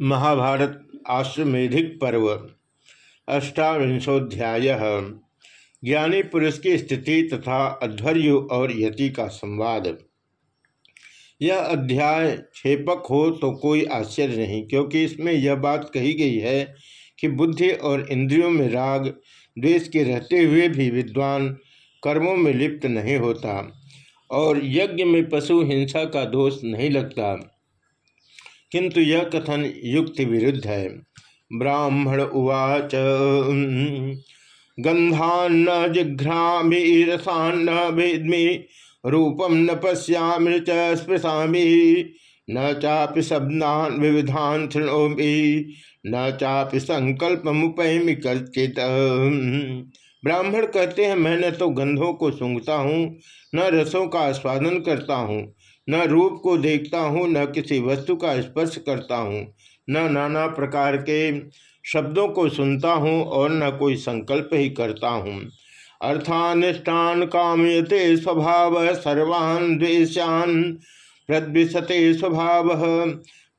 महाभारत आश्वेधिक पर्व, अष्टाविंशोध्याय। ज्ञानी पुरुष की स्थिति तथा अध्वर्यु और यति का संवाद। यह अध्याय छेपक हो तो कोई आश्चर्य नहीं, क्योंकि इसमें यह बात कही गई है कि बुद्धि और इंद्रियों में राग, द्वेष के रहते हुए भी विद्वान कर्मों में लिप्त नहीं होता और यज्ञ में पशु हिंसा का दोष नहीं लगता। किंतु यह कथन युक्ति विरुद्ध है। ब्राह्मण उवाच गंधान्न जिघ्रामी रसान्न वेदमी रूपम न पश्यामि च न चापि शब्दान विविधान शृणोमी, न चापि संकल्प मुपैमि कचित ब्राह्मण कहते हैं, मैं न तो गंधों को सूंघता हूँ, न रसों का आस्वादन करता हूँ न रूप को देखता हूँ, न किसी वस्तु का स्पर्श करता हूँ, न नाना प्रकार के शब्दों को सुनता हूँ और न कोई संकल्प ही करता हूँ। अर्थानिष्ठान कामयते स्वभाव सर्वान् द्वेशान प्रद्विशते स्वभाव,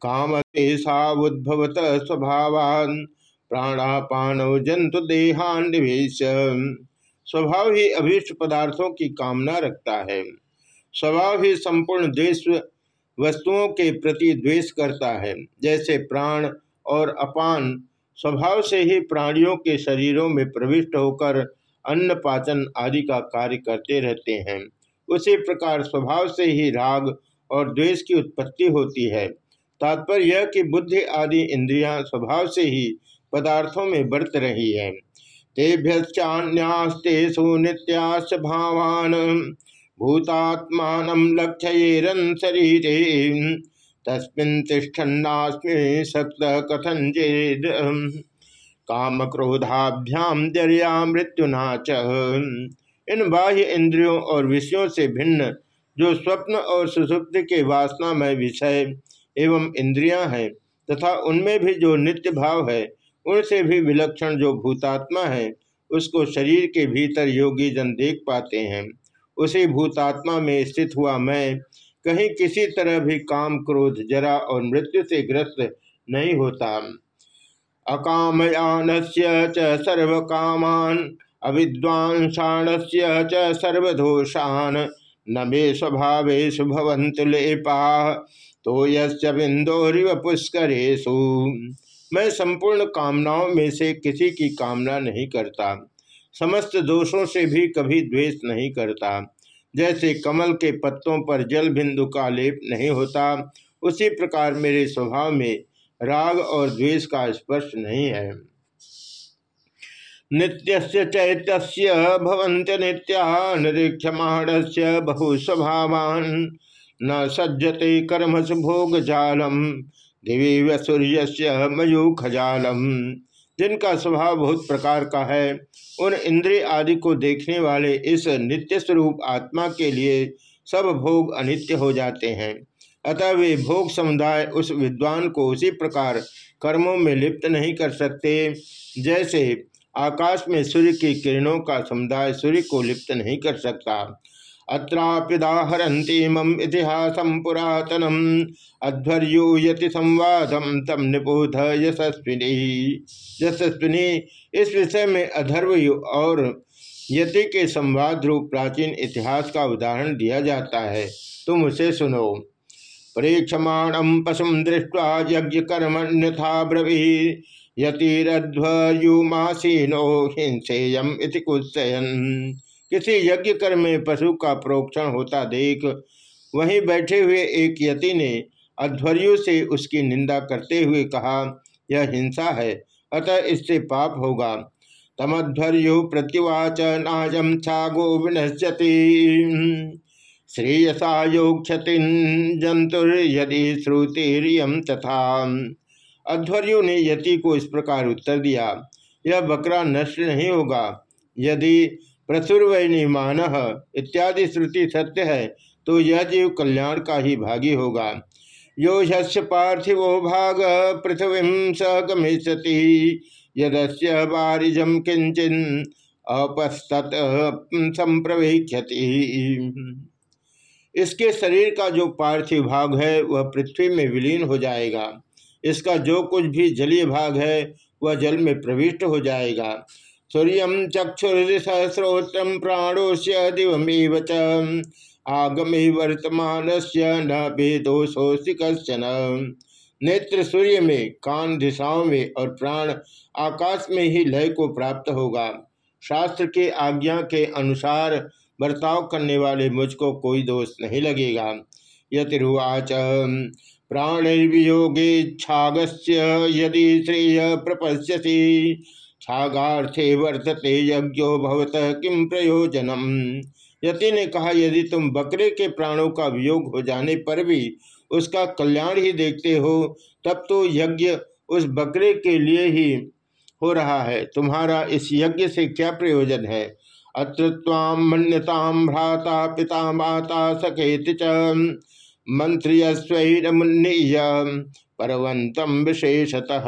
कामते सावुद्भवत स्वभावान, प्राणापान जंतु देहान निवेश। स्वभाव ही अभीष्ट पदार्थों की कामना रखता है। स्वभाव ही संपूर्ण द्वेष वस्तुओं के प्रति द्वेष करता है। जैसे प्राण और अपान स्वभाव से ही प्राणियों के शरीरों में प्रविष्ट होकर अन्न पाचन आदि का कार्य करते रहते हैं। उसी प्रकार स्वभाव से ही राग और द्वेष की उत्पत्ति होती है। तात्पर्य यह कि बुद्धि आदि इंद्रियाँ स्वभाव से ही पदार्थों में बरत रही है। तेभ्यश्चान्यास्ते सुनित्याश्च भावान भूतात्मान लक्ष्यरन शरीरे, तस्मिन् तिष्ठन्नास्मि कथन चेद काम क्रोधाभ्याम ज़रिया मृत्युना च। इन बाह्य इंद्रियों और विषयों से भिन्न, जो स्वप्न और सुसुप्त के वासनामय विषय एवं इंद्रियाँ हैं, तथा उनमें भी जो नित्य भाव है, उनसे भी विलक्षण जो भूतात्मा है, उसको शरीर के भीतर योगी जन देख पाते हैं। उसी भूतात्मा में स्थित हुआ मैं। कहीं किसी तरह भी काम क्रोध, जरा और मृत्यु से ग्रस्त नहीं होता। अकामयान से सर्व कामान अविद्वांसाण से सर्वदोषान, न मे स्वभावेशु लेपा तो यबिंदोरिव पुष्करेशु मैं संपूर्ण कामनाओं में से किसी की कामना नहीं करता। समस्त दोषों से भी कभी द्वेष नहीं करता। जैसे कमल के पत्तों पर जल बिंदु का लेप नहीं होता, उसी प्रकार मेरे स्वभाव में राग और द्वेष का स्पर्श नहीं है। नित्य चैत्य भवंत नित्या निरीक्षमाण से बहु स्वभावान न सज्जते कर्म भोग जालम दिव्य सूर्य से मयूख जालम जिनका स्वभाव बहुत प्रकार का है, उन इंद्रिय आदि को देखने वाले इस नित्य स्वरूप आत्मा के लिए सब भोग अनित्य हो जाते हैं। अतः वे भोग समुदाय उस विद्वान को उसी प्रकार कर्मों में लिप्त नहीं कर सकते, जैसे आकाश में सूर्य की किरणों का समुदाय सूर्य को लिप्त नहीं कर सकता। अत्रापिदाहरती मम इतिहास पुरातनम। अध्वर्यूयति संवादम तम निबोध यशस्विनी। यशस्विनी, इस विषय में अधर्वयु और यति के संवाद रूप प्राचीन इतिहास का उदाहरण दिया जाता है। तुम उसे सुनो। परीक्षमाणम पशुम दृष्टि यज्ञ कर्मण्यथा ब्रवी। यतिरध्वर्युमासीनो हिंसेयम इति कुत्सयन किसी यज्ञ कर में पशु का प्रोक्षण होता देख, वहीं बैठे हुए एक यति ने अध्वर्यु से उसकी निंदा करते हुए कहा, यह हिंसा है, अतः इससे पाप होगा। तमध्वर्यु प्रत्युवाच नाजम छा गोविनश्यति श्रेयसा योक्षति जंतुर यदि श्रुतिरियम तथा। अध्वर्यु ने यति को इस प्रकार उत्तर दिया, यह बकरा नष्ट नहीं होगा। यदि प्रसुरवैनिमान इत्यादि श्रुति सत्य है तो यह जीव कल्याण का ही भागी होगा। यो ह्य पार्थिवो भाग पृथ्वी स गमिष्यति। यदस्य बारिजम किंचन अपस्तत संप्रवेक्षति इसके शरीर का जो पार्थिव भाग है, वह पृथ्वी में विलीन हो जाएगा। इसका जो कुछ भी जलीय भाग है, वह जल में प्रविष्ट हो जाएगा। सूर्य चक्षुर्दिशस्रोत्रम प्राणोश्य दिवमेव च। आगमे वर्तमान से न भेदोषोषि कशन नेत्र सूर्य में, कान दिशाओं में और प्राण आकाश में ही लय को प्राप्त होगा। शास्त्र के आज्ञा के अनुसार बर्ताव करने वाले मुझको कोई दोष नहीं लगेगा। यतिरुवाच, प्राणिर्वियोगे छागस्य यदि श्रेय प्रपश्यसी। छागार्थे वर्तते यज्ञो भवत किम प्रयोजनम? यति ने कहा, यदि तुम बकरे के प्राणों का वियोग हो जाने पर भी उसका कल्याण ही देखते हो, तब तो यज्ञ उस बकरे के लिए ही हो रहा है। तुम्हारा इस यज्ञ से क्या प्रयोजन है? अत्र ताम मन्यताम भ्राता पिता माता सखेत च। मंत्रियस्वैरमुन्नीय। परवंतम विशेषतः।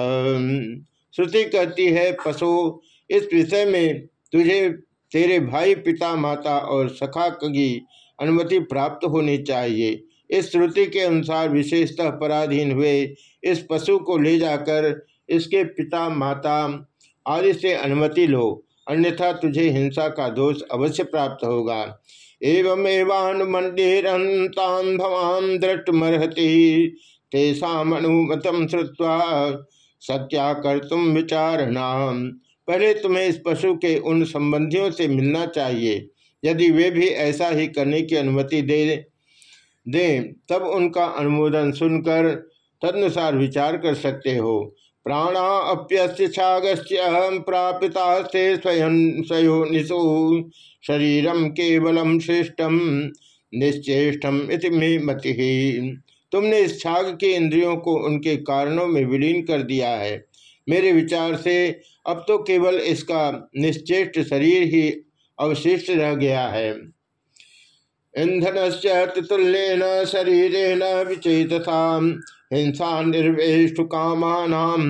श्रुति कहती है, पशु, इस विषय में तुझे, तेरे भाई पिता माता और सखा की अनुमति प्राप्त होनी चाहिए। इस श्रुति के अनुसार विशेषतः पराधीन हुए इस पशु को ले जाकर इसके पिता माता आदि से अनुमति लो। अन्यथा तुझे हिंसा का दोष अवश्य प्राप्त होगा। एवमेवानुमंडेरंतान भवान दृष्टमर्हति। तेषानुमतम श्रुवा सत्या कर तुम विचारणा पहले तुम्हें इस पशु के उन संबंधियों से मिलना चाहिए। यदि वे भी ऐसा ही करने की अनुमति दे, दें, तब उनका अनुमोदन सुनकर तदनुसार विचार कर सकते हो। प्राणा अप्यस्य प्रापिता से स्वयं स्वयो निशु। शरीरम केवलम श्रेष्ठम निश्चेष्टम इति में मति। तुमने इस छाग के इंद्रियों को उनके कारणों में विलीन कर दिया है। मेरे विचार से अब तो केवल इसका निश्चेष्ट शरीर ही अवशिष्ट रह गया है। ईंधन से तुल्यन शरीर विचेतता हिंसा निर्वेष्टु कामानाम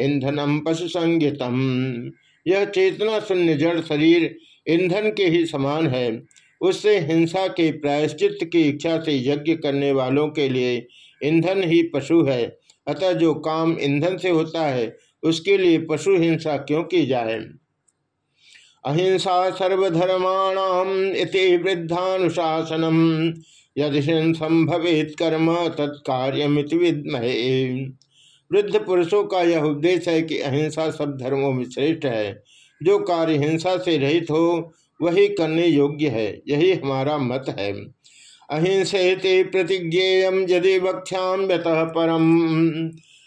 ईंधनम पशु संगीतम यह चेतना शून्य जड़ शरीर ईंधन के ही समान है। उससे हिंसा के प्रायश्चित की इच्छा से यज्ञ करने वालों के लिए ईंधन ही पशु है। अतः जो काम ईंधन से होता है, उसके लिए पशु हिंसा क्यों की जाए? अहिंसा सर्वधर्माणाम इति वृद्धानुशासनम। यदि संभवित कर्म, तत्कार्यमित विद्महे। वृद्ध पुरुषों का यह उद्देश्य है कि अहिंसा सब धर्मों में श्रेष्ठ है। जो कार्य हिंसा से रहित हो वही करने योग्य है, यही हमारा मत है। अहिंसे प्रतिज्ञेय यदि वक्ष्याम यतः परम।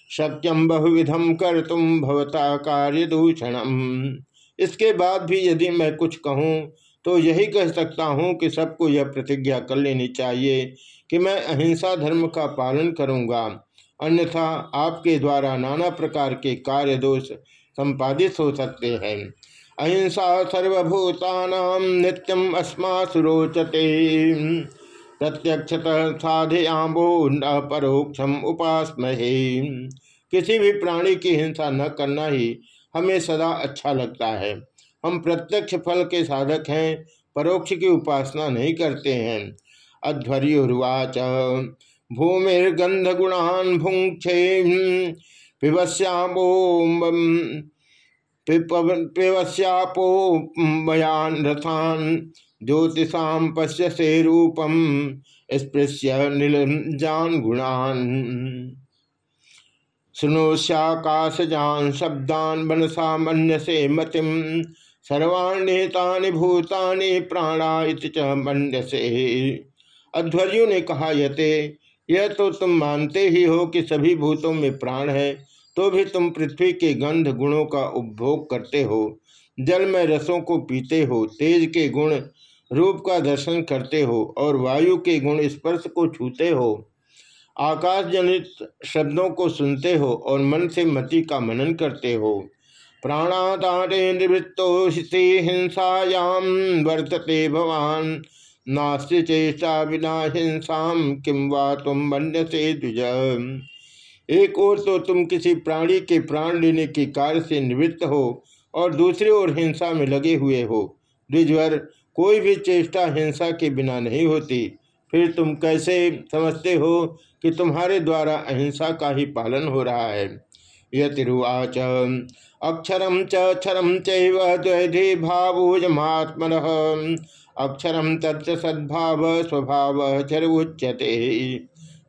शक्यम बहुविधम कर तुम भवता कार्य दूषणम इसके बाद भी यदि मैं कुछ कहूँ तो यही कह सकता हूँ कि सबको यह प्रतिज्ञा कर लेनी चाहिए कि मैं अहिंसा धर्म का पालन करूँगा। अन्यथा आपके द्वारा नाना प्रकार के कार्य दोष संपादित हो सकते हैं। अहिंसा सर्वभूतानाम नित्यम अस्मा सुरोचते प्रत्यक्षत साधयाम्बो न परोक्षम उपासमहे। किसी भी प्राणी की हिंसा न करना ही हमें सदा अच्छा लगता है। हम प्रत्यक्ष फल के साधक हैं, परोक्ष की उपासना नहीं करते हैं। अध्वर्युवाच भूमिर्गंध गुणान भुंक्षे पिबश्यामो पिबश्यापोमयान रथान ज्योतिषा पश्य से रूपम स्पृश्य नीलजान गुणान। सुनोश्याकाशजान शब्दान मनसा मन से मतिम सर्वाण्येतानि भूतानि प्राणा मन से। अध्वर्यु ने कहा यते, यह तो तुम मानते ही हो कि सभी भूतों में प्राण है तो भी तुम पृथ्वी के गंध गुणों का उपभोग करते हो, जल में रसों को पीते हो, तेज के गुण रूप का दर्शन करते हो और वायु के गुण स्पर्श को छूते हो। आकाश जनित शब्दों को सुनते हो और मन से मति का मनन करते हो। प्राणादारे निवृत्तो हिंसायाम वर्तते भवान। नास्ति चेष्टा बिना हिंसा किम वा तुम बन्य से द्विज। एक ओर तो तुम किसी प्राणी के प्राण लेने के कार्य से निवृत्त हो और दूसरी ओर हिंसा में लगे हुए हो। द्विजवर, कोई भी चेष्टा हिंसा के बिना नहीं होती। फिर तुम कैसे समझते हो कि तुम्हारे द्वारा अहिंसा का ही पालन हो रहा है? यतिरुवाच अक्षरम चरम चैधि भावूजमात्मन अक्षरम तत् सद्भाव स्वभाव चर उच्यते।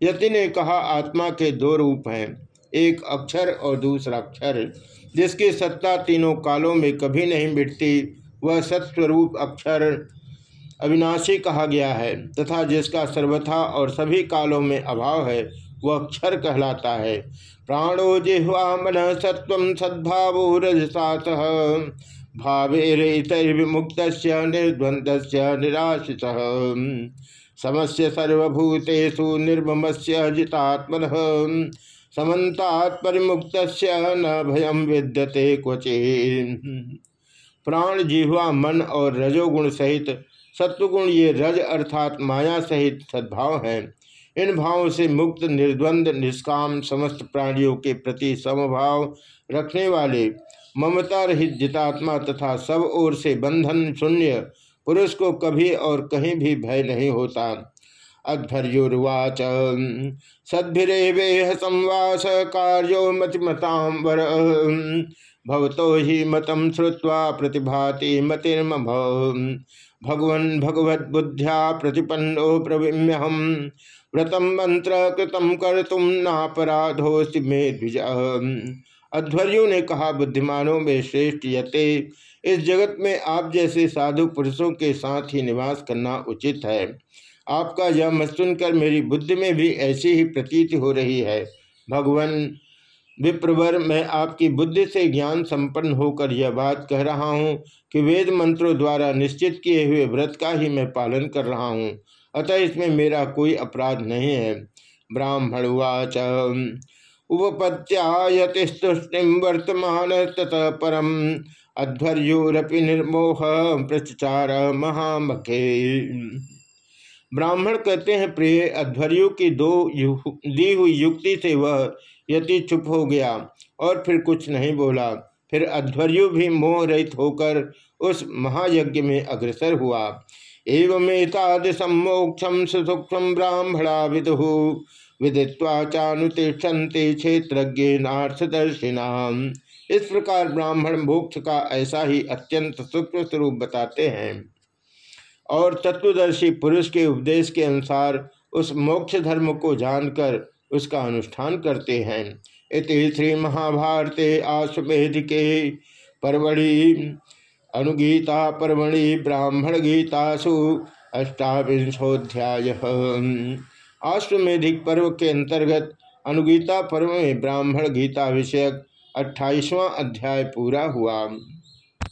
यति ने कहा, आत्मा के दो रूप हैं, एक अक्षर और दूसरा अक्षर। जिसकी सत्ता तीनों कालों में कभी नहीं मिटती, वह सत्स्वरूप अक्षर अविनाशी कहा गया है, तथा जिसका सर्वथा और सभी कालों में अभाव है, वह अक्षर कहलाता है। प्राणो जिह्वा मन सत्व सद्भावो रजसात भावेरितर्विमुक्त निर्द्वंद निराशित समस्य सर्वभूतेषु निर्मम से जितात्मन। समन्तात्परिमुक्त न भयम विद्यते क्वचे प्राण जिह्वा मन और रजोगुण सहित, सत्वगुण ये रज अर्थात माया सहित सद्भाव हैं। इन भावों से मुक्त, निर्द्वंद, निष्काम, समस्त प्राणियों के प्रति समभाव रखने वाले ममता रहित जितात्मा तथा सब ओर से बंधन शून्य, पुरुष को कभी और कहीं भी भय नहीं होता। अध्वर्युर्वाच। सद्भिरेवेह संवास कार्यो मतिमतां वर भवतो ही मतम श्रुवा प्रतिभाति मतिर्म भगवन भगवद्बुद्ध्या प्रतिपन्नो प्रवीम्यहम। व्रतम मंत्र कृतम कर तुम नापराधोस्ति में द्विज अध्वर्यु ने कहा, बुद्धिमानों में श्रेष्ठ यते। इस जगत में आप जैसे साधु पुरुषों के साथ ही निवास करना उचित है। आपका यह मत सुनकर मेरी बुद्धि में भी ऐसी ही प्रतीति हो रही है। भगवान विप्रवर, मैं आपकी बुद्धि से ज्ञान संपन्न होकर यह बात कह रहा हूँ कि वेद मंत्रों द्वारा निश्चित किए हुए व्रत का ही मैं पालन कर रहा हूँ। अतः इसमें मेरा कोई अपराध नहीं है। ब्राह्मणुवाच उपपत्यायतिस्तुष्टिम वर्तमान ततः परम। अध्वर्योरपि निर्मोह प्रचार महामखे। ब्राह्मण कहते हैं, प्रिय, अध्वर्यु की दो दी हुई युक्ति से वह यति चुप हो गया और फिर कुछ नहीं बोला। फिर अध्वर्यु भी मोह रहित होकर उस महायज्ञ में अग्रसर हुआ। एवमेतादिशम मोक्षम सुसूक्ष्म ब्राह्मणा विदु विदित्वा चानुतिष्ठन्ते क्षेत्रज्ञार्थदर्शिना इस प्रकार ब्राह्मण मोक्ष का ऐसा ही अत्यंत सूक्ष्म स्वरूप बताते हैं। और तत्वदर्शी पुरुष के उपदेश के अनुसार उस मोक्ष धर्म को जानकर उसका अनुष्ठान करते हैं। इति श्री महाभारते आश्वेध के परवड़ी अनुगीता पर्वणि ब्राह्मण गीतासु अष्टाविंशोध्याय आश्वेधिक पर्व के अंतर्गत अनुगीता पर्व में ब्राह्मण गीता विषयक अट्ठाईसवां अध्याय पूरा हुआ।